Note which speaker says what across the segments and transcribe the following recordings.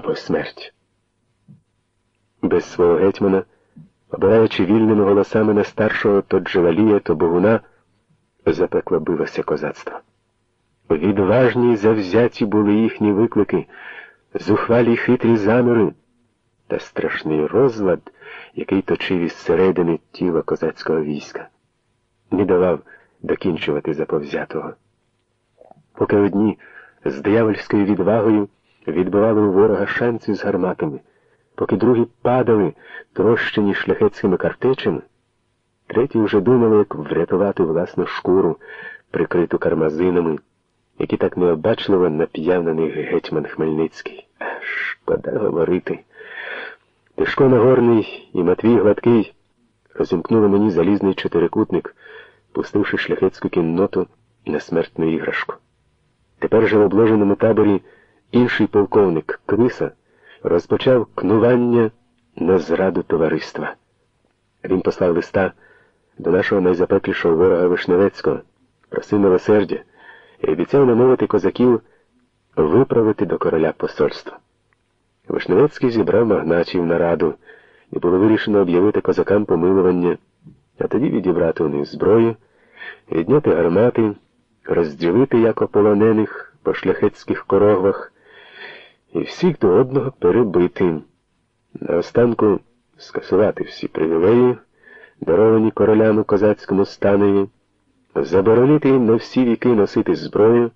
Speaker 1: або смерть. Без свого гетьмана, обираючи вільними голосами на старшого то Джевалія, то Богуна, запекло билося козацтво. Відважні завзяті були їхні виклики, зухвалі хитрі заміри та страшний розлад, який точив із середини тіла козацького війська, не давав докінчувати заповзятого. Поки одні з диявольською відвагою відбивали у ворога шанці з гарматами, поки другі падали, трощені шляхетськими картечами, треті вже думали, як врятувати власну шкуру, прикриту кармазинами, які так необачливо нап'яв на них гетьман Хмельницький. Шкода говорити. Тишко Нагорний і Матвій Гладкий розімкнули мені залізний чотирикутник, пустивши шляхетську кінноту на смертну іграшку. Тепер же в обложеному таборі інший полковник Криса розпочав кнування на зраду товариства. Він послав листа до нашого найзапеклішого ворога Вишневецького, просив милосердя і обіцяв намовити козаків виправити до короля посольство. Вишневецький зібрав магнатів на раду, і було вирішено об'явити козакам помилування, а тоді відібрати у них зброю, відняти гармати, розділити як ополонених по шляхетських корогвах і всіх до одного перебити. Наостанку скасувати всі привілеї, даровані королями козацькому станові, заборонити їм на всі віки носити зброю,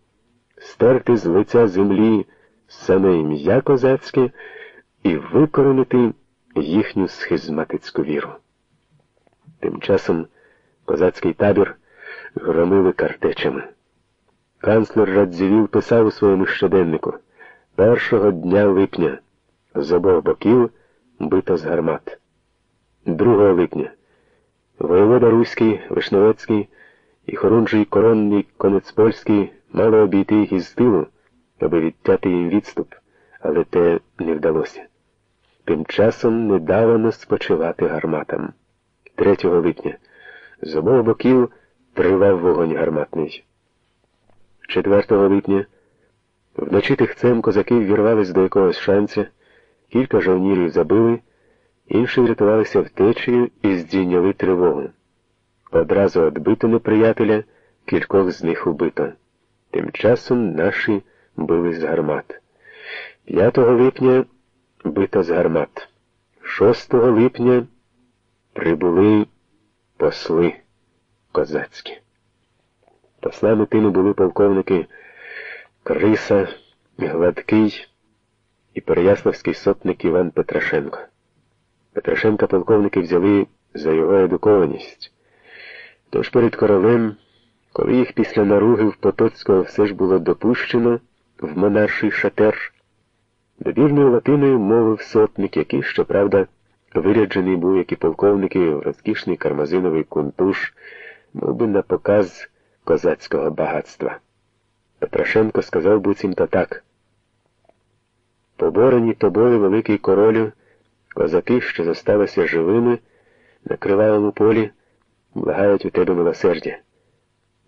Speaker 1: стерти з лиця землі саме ім'я козацьке і викоренити їхню схизматицьку віру. Тим часом козацький табір громили картечами. Канцлер Радзівіл писав у своєму щоденнику першого дня липня з обох боків бито з гармат. 2 липня воєвода Руський, Вишневецький і хорунжий коронний конець польський мали обійти їх із тилу аби відтяти їм відступ, але те не вдалося. Тим часом не давано спочивати гарматам. 3 липня з обох боків тривав вогонь гарматний. 4 липня вночі тихцем козаки ввірвались до якогось шанця, кілька жовнірів забили, інші врятувалися втечею і здійняли тривогу. Одразу відбито неприятеля, кількох з них убито. Тим часом наші били з гармат. 5 липня бито з гармат. 6 липня прибули посли козацькі. Послами тими були полковники Криса, Гладкий і Переяславський сотник Іван Петрашенко. Петрашенка полковники взяли за його едукованість. Тож перед королем, коли їх після наруги в Потоцького все ж було допущено, в монарший шатер. Добірною латиною мовив сотник, який, щоправда, виряджений був, як і полковники, в розкішний кармазиновий кунтуш, мов би на показ козацького багатства. Петрашенко сказав буцімто так. Поборені тобою, великий королю, козаки, що зосталися живими, на кривавому полі, благають у тебе милосердя.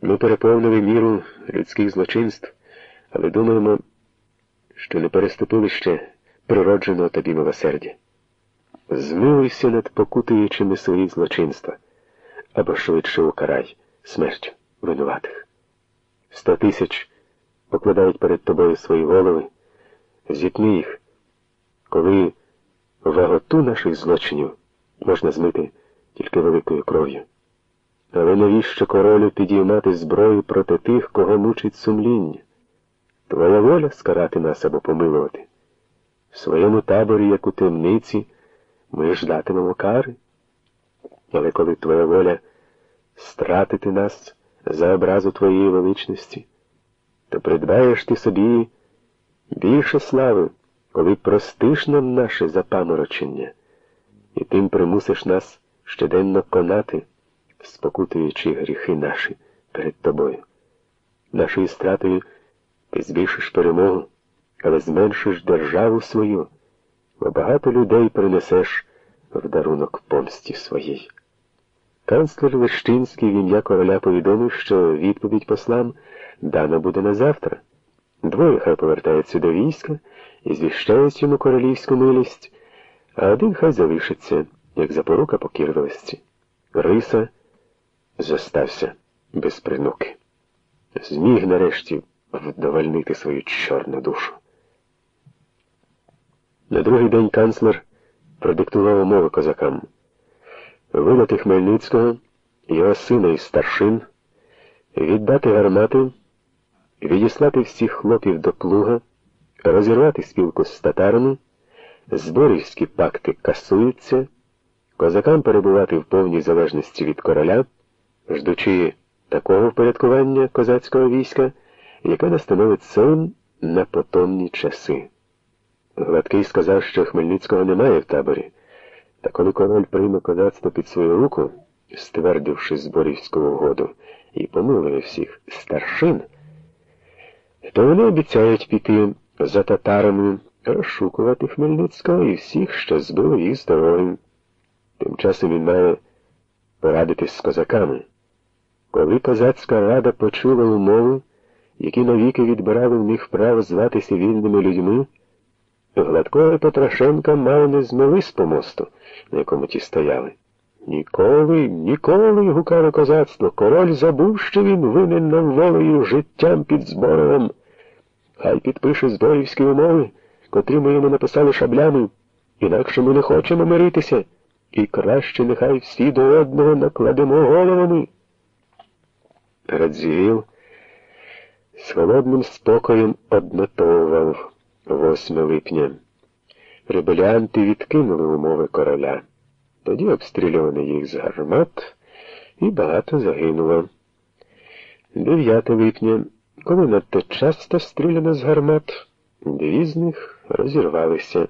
Speaker 1: Ми переповнили міру людських злочинств але думаємо, що не переступили ще природженого тобі милосердя. Змилуйся над покутуючими свої злочинства або швидше укарай смерть винуватих. Сто тисяч покладають перед тобою свої голови, зітни їх, коли ваготу наших злочинів можна змити тільки великою кров'ю. Але навіщо королю підіймати зброю проти тих, кого мучить сумління? Твоя воля скарати нас або помилувати. В своєму таборі, як у темниці, ми ждатимемо кари. Але коли твоя воля стратити нас за образу твоєї величності, то придбаєш ти собі більше слави, коли простиш нам наше запаморочення, і тим примусиш нас щоденно конати, спокутуючи гріхи наші перед тобою. Нашою стратою. Ти збільшиш перемогу, але зменшиш державу свою, бо багато людей принесеш в дарунок помсті своїй. Канцлер Лещинський в ім'я короля повідомив, що відповідь послам дана буде на завтра. Двоє хай повертаються до війська і звіщають йому королівську милість, а один хай залишиться, як запорука покірливості. Риса зостався без принуки. Зміг нарешті вдовольнити свою чорну душу. На другий день канцлер продиктував умови козакам видати Хмельницького, його сина і старшин, віддати гармати, відіслати всіх хлопів до плуга, розірвати спілку з татарами, зборівські пакти касуються, козакам перебувати в повній залежності від короля, ждучи такого впорядкування козацького війська, яке настановить сон на потомні часи. Гладкий сказав, що Хмельницького немає в таборі, та коли король прийме козацтво під свою руку, ствердивши зборівську угоду, і помилує всіх старшин, то вони обіцяють піти за татарами, розшукувати Хмельницького і всіх, що збили їх з дороги. Тим часом він має порадитись з козаками. Коли козацька рада почула умови, які навіки відбирали в них право зватися вільними людьми, Гладкого і Петрашенка мало не змели з помосту, на якому ті стояли. Ніколи, ніколи, гукало козацтво, король забув, що він винен нам волею життям під зборовом. Хай підпише зборівські умови, котрі ми йому написали шаблями, інакше ми не хочемо миритися, і краще нехай всі до одного накладемо головами. Радзівіл з холодним спокоєм однотовував 8 липня. Ребелянти відкинули умови короля. Тоді обстрілювали їх з гармат і багато загинуло. 9 липня, коли надто часто стріляно з гармат, дві з них розірвалися.